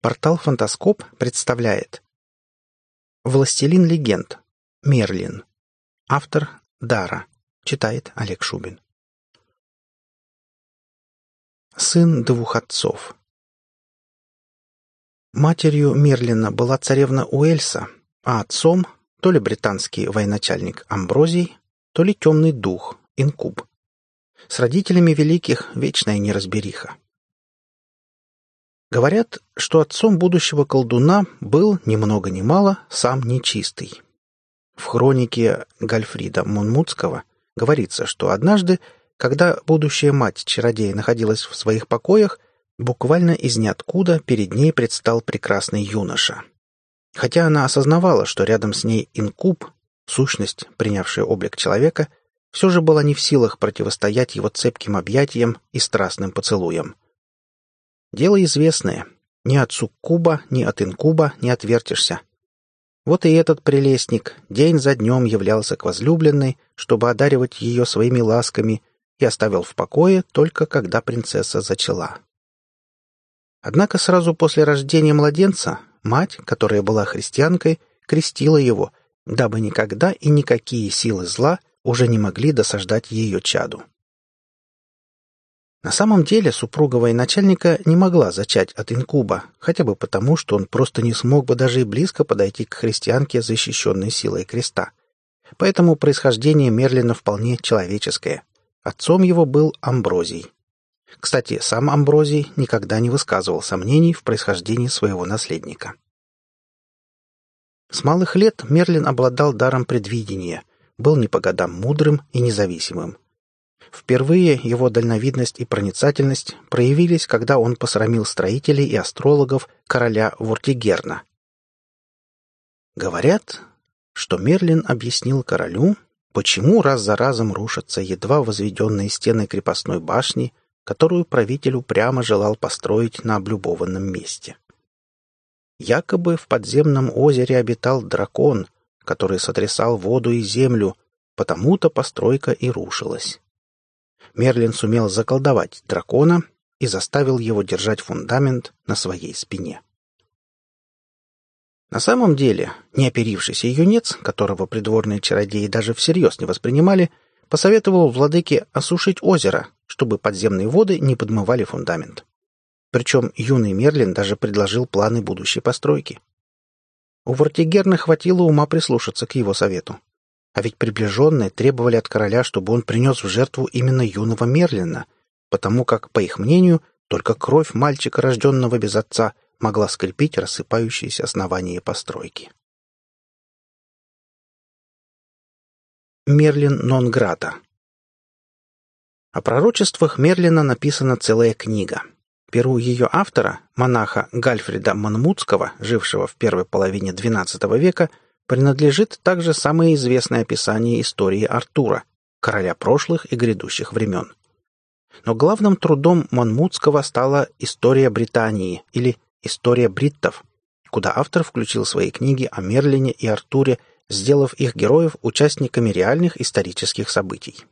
Портал «Фантаскоп» представляет «Властелин легенд. Мерлин». Автор Дара. Читает Олег Шубин. Сын двух отцов. Матерью Мерлина была царевна Уэльса, а отцом то ли британский военачальник Амброзий, то ли темный дух Инкуб. С родителями великих вечная неразбериха. Говорят, что отцом будущего колдуна был, ни много ни мало, сам нечистый. В хронике Гальфрида Монмутского говорится, что однажды, когда будущая мать чародея находилась в своих покоях, буквально из ниоткуда перед ней предстал прекрасный юноша. Хотя она осознавала, что рядом с ней инкуб, сущность, принявшая облик человека, все же была не в силах противостоять его цепким объятиям и страстным поцелуям. Дело известное. Ни от суккуба, ни от инкуба не отвертишься. Вот и этот прелестник день за днем являлся к возлюбленной, чтобы одаривать ее своими ласками, и оставил в покое только когда принцесса зачала. Однако сразу после рождения младенца мать, которая была христианкой, крестила его, дабы никогда и никакие силы зла уже не могли досаждать ее чаду. На самом деле супруга военачальника не могла зачать от инкуба, хотя бы потому, что он просто не смог бы даже и близко подойти к христианке, защищенной силой креста. Поэтому происхождение Мерлина вполне человеческое. Отцом его был Амброзий. Кстати, сам Амброзий никогда не высказывал сомнений в происхождении своего наследника. С малых лет Мерлин обладал даром предвидения, был не по годам мудрым и независимым. Впервые его дальновидность и проницательность проявились, когда он посрамил строителей и астрологов короля Вуртигерна. Говорят, что Мерлин объяснил королю, почему раз за разом рушатся едва возведенные стены крепостной башни, которую правитель упрямо желал построить на облюбованном месте. Якобы в подземном озере обитал дракон, который сотрясал воду и землю, потому-то постройка и рушилась. Мерлин сумел заколдовать дракона и заставил его держать фундамент на своей спине. На самом деле, неоперившийся юнец, которого придворные чародеи даже всерьез не воспринимали, посоветовал владыке осушить озеро, чтобы подземные воды не подмывали фундамент. Причем юный Мерлин даже предложил планы будущей постройки. У Вортигерна хватило ума прислушаться к его совету. А ведь приближенные требовали от короля, чтобы он принес в жертву именно юного Мерлина, потому как, по их мнению, только кровь мальчика, рожденного без отца, могла скрепить рассыпающиеся основания постройки. Мерлин Нонграта О пророчествах Мерлина написана целая книга. Перу ее автора, монаха Гальфрида Манмутского, жившего в первой половине XII века, принадлежит также самое известное описание истории Артура, короля прошлых и грядущих времен. Но главным трудом Манмутского стала «История Британии» или «История бриттов», куда автор включил свои книги о Мерлине и Артуре, сделав их героев участниками реальных исторических событий.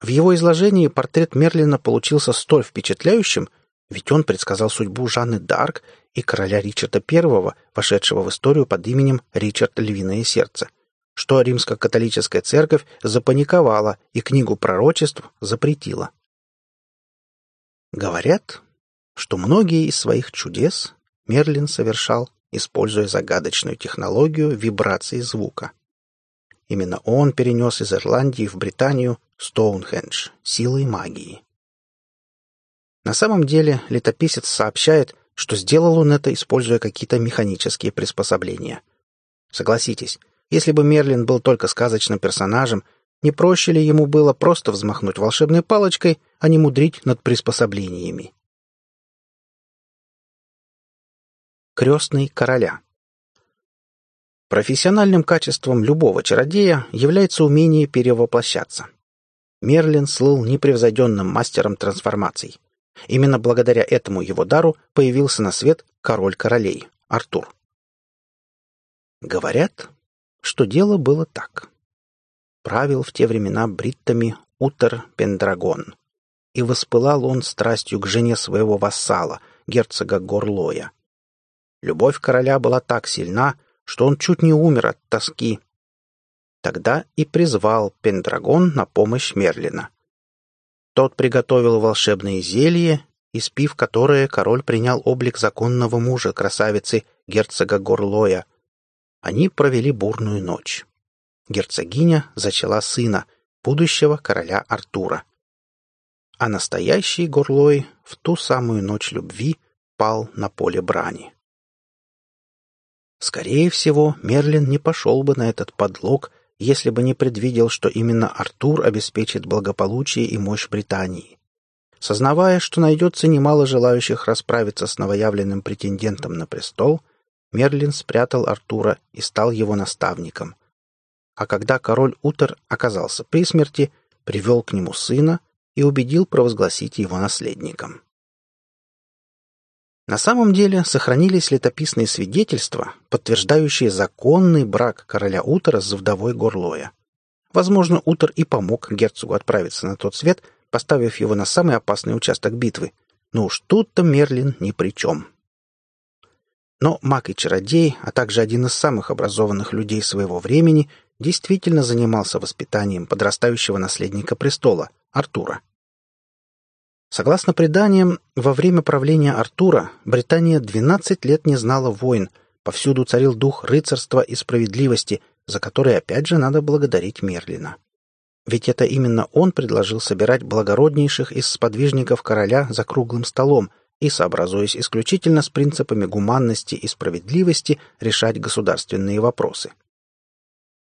В его изложении портрет Мерлина получился столь впечатляющим, ведь он предсказал судьбу Жанны Д'Арк и короля Ричарда I, вошедшего в историю под именем Ричард Львиное Сердце, что римско-католическая церковь запаниковала и книгу пророчеств запретила. Говорят, что многие из своих чудес Мерлин совершал, используя загадочную технологию вибрации звука. Именно он перенес из Ирландии в Британию Стоунхендж силой магии. На самом деле летописец сообщает, что сделал он это, используя какие-то механические приспособления. Согласитесь, если бы Мерлин был только сказочным персонажем, не проще ли ему было просто взмахнуть волшебной палочкой, а не мудрить над приспособлениями? Крестный короля Профессиональным качеством любого чародея является умение перевоплощаться. Мерлин слыл непревзойденным мастером трансформаций. Именно благодаря этому его дару появился на свет король королей, Артур. Говорят, что дело было так. Правил в те времена бриттами Утер Пендрагон, и воспылал он страстью к жене своего вассала, герцога Горлоя. Любовь короля была так сильна, что он чуть не умер от тоски. Тогда и призвал Пендрагон на помощь Мерлина. Тот приготовил волшебные зелья, испив которое король принял облик законного мужа красавицы герцога Горлоя. Они провели бурную ночь. Герцогиня зачала сына, будущего короля Артура. А настоящий Горлой в ту самую ночь любви пал на поле брани. Скорее всего, Мерлин не пошел бы на этот подлог, если бы не предвидел, что именно Артур обеспечит благополучие и мощь Британии. Сознавая, что найдется немало желающих расправиться с новоявленным претендентом на престол, Мерлин спрятал Артура и стал его наставником. А когда король Утер оказался при смерти, привел к нему сына и убедил провозгласить его наследником. На самом деле сохранились летописные свидетельства, подтверждающие законный брак короля Утера с вдовой Горлоя. Возможно, Утер и помог герцогу отправиться на тот свет, поставив его на самый опасный участок битвы. Но уж тут-то Мерлин ни при чем. Но маг и чародей, а также один из самых образованных людей своего времени, действительно занимался воспитанием подрастающего наследника престола, Артура. Согласно преданиям, во время правления Артура Британия 12 лет не знала войн, повсюду царил дух рыцарства и справедливости, за который опять же надо благодарить Мерлина. Ведь это именно он предложил собирать благороднейших из сподвижников короля за круглым столом и, сообразуясь исключительно с принципами гуманности и справедливости, решать государственные вопросы.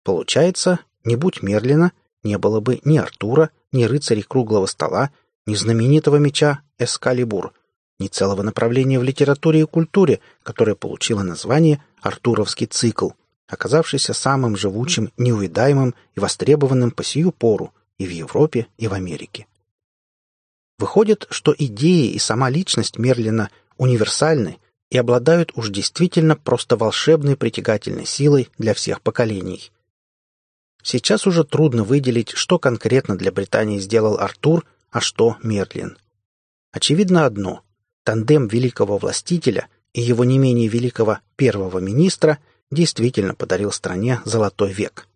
Получается, не будь Мерлина, не было бы ни Артура, ни рыцарей круглого стола, ни знаменитого меча Эскалибур, ни целого направления в литературе и культуре, которое получило название «Артуровский цикл», оказавшийся самым живучим, неувидаемым и востребованным по сию пору и в Европе, и в Америке. Выходит, что идеи и сама личность Мерлина универсальны и обладают уж действительно просто волшебной притягательной силой для всех поколений. Сейчас уже трудно выделить, что конкретно для Британии сделал Артур а что Мерлин? Очевидно одно. Тандем великого властителя и его не менее великого первого министра действительно подарил стране золотой век.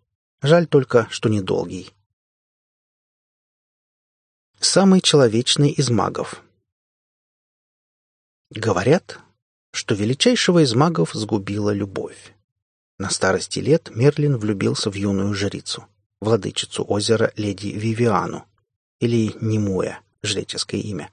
Жаль только, что недолгий. Самый человечный из магов. Говорят, что величайшего из магов сгубила любовь. На старости лет Мерлин влюбился в юную жрицу, владычицу озера леди Вивиану, или Немуя, жреческое имя.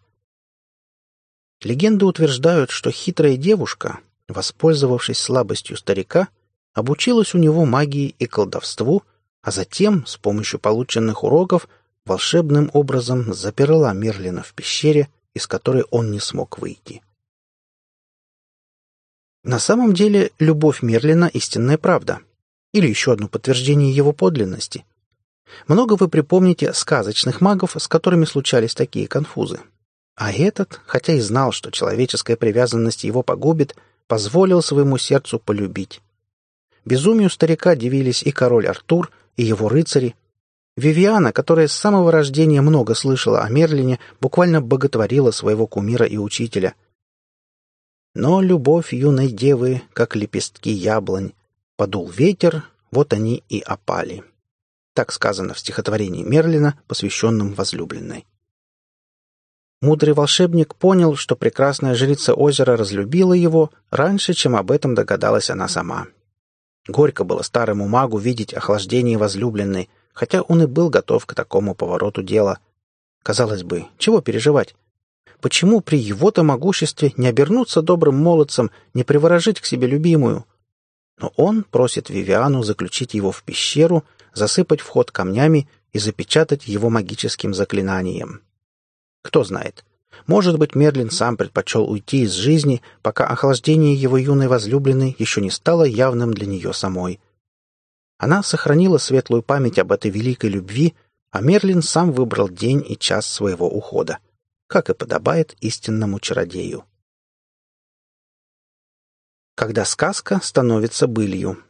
Легенды утверждают, что хитрая девушка, воспользовавшись слабостью старика, обучилась у него магии и колдовству, а затем, с помощью полученных уроков, волшебным образом заперла Мерлина в пещере, из которой он не смог выйти. На самом деле, любовь Мерлина — истинная правда. Или еще одно подтверждение его подлинности. Много вы припомните сказочных магов, с которыми случались такие конфузы. А этот, хотя и знал, что человеческая привязанность его погубит, позволил своему сердцу полюбить. Безумию старика дивились и король Артур, и его рыцари. Вивиана, которая с самого рождения много слышала о Мерлине, буквально боготворила своего кумира и учителя. Но любовь юной девы, как лепестки яблонь, подул ветер, вот они и опали. Так сказано в стихотворении Мерлина, посвященном возлюбленной. Мудрый волшебник понял, что прекрасная жрица озера разлюбила его раньше, чем об этом догадалась она сама. Горько было старому магу видеть охлаждение возлюбленной, хотя он и был готов к такому повороту дела. Казалось бы, чего переживать? Почему при его-то могуществе не обернуться добрым молодцем, не приворожить к себе любимую? Но он просит Вивиану заключить его в пещеру, засыпать вход камнями и запечатать его магическим заклинанием. Кто знает, может быть, Мерлин сам предпочел уйти из жизни, пока охлаждение его юной возлюбленной еще не стало явным для нее самой. Она сохранила светлую память об этой великой любви, а Мерлин сам выбрал день и час своего ухода, как и подобает истинному чародею. Когда сказка становится былью.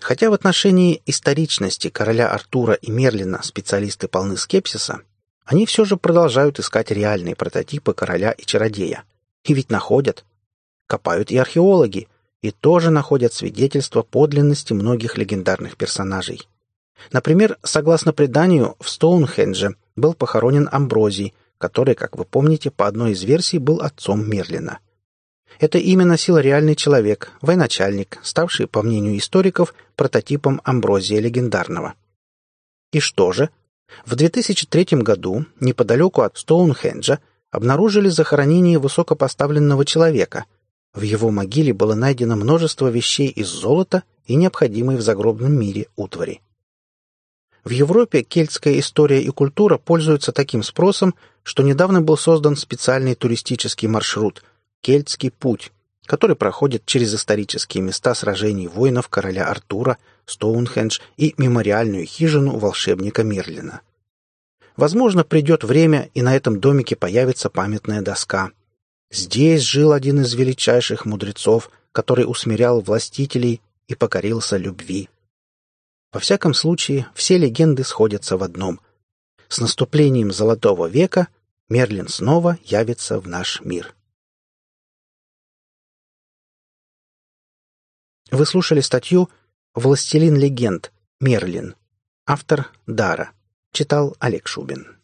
Хотя в отношении историчности короля Артура и Мерлина специалисты полны скепсиса, они все же продолжают искать реальные прототипы короля и чародея. И ведь находят. копают и археологи, и тоже находят свидетельства подлинности многих легендарных персонажей. Например, согласно преданию, в Стоунхендже был похоронен Амброзий, который, как вы помните, по одной из версий был отцом Мерлина. Это имя носил реальный человек, военачальник, ставший, по мнению историков, прототипом Амброзия легендарного. И что же? В 2003 году, неподалеку от Стоунхенджа, обнаружили захоронение высокопоставленного человека. В его могиле было найдено множество вещей из золота и необходимой в загробном мире утвари. В Европе кельтская история и культура пользуются таким спросом, что недавно был создан специальный туристический маршрут «Кельтский путь», который проходит через исторические места сражений воинов короля Артура, Стоунхендж и мемориальную хижину волшебника Мерлина. Возможно, придет время, и на этом домике появится памятная доска. Здесь жил один из величайших мудрецов, который усмирял властителей и покорился любви. Во всяком случае, все легенды сходятся в одном. С наступлением Золотого века Мерлин снова явится в наш мир. Вы слушали статью «Властелин легенд. Мерлин». Автор Дара. Читал Олег Шубин.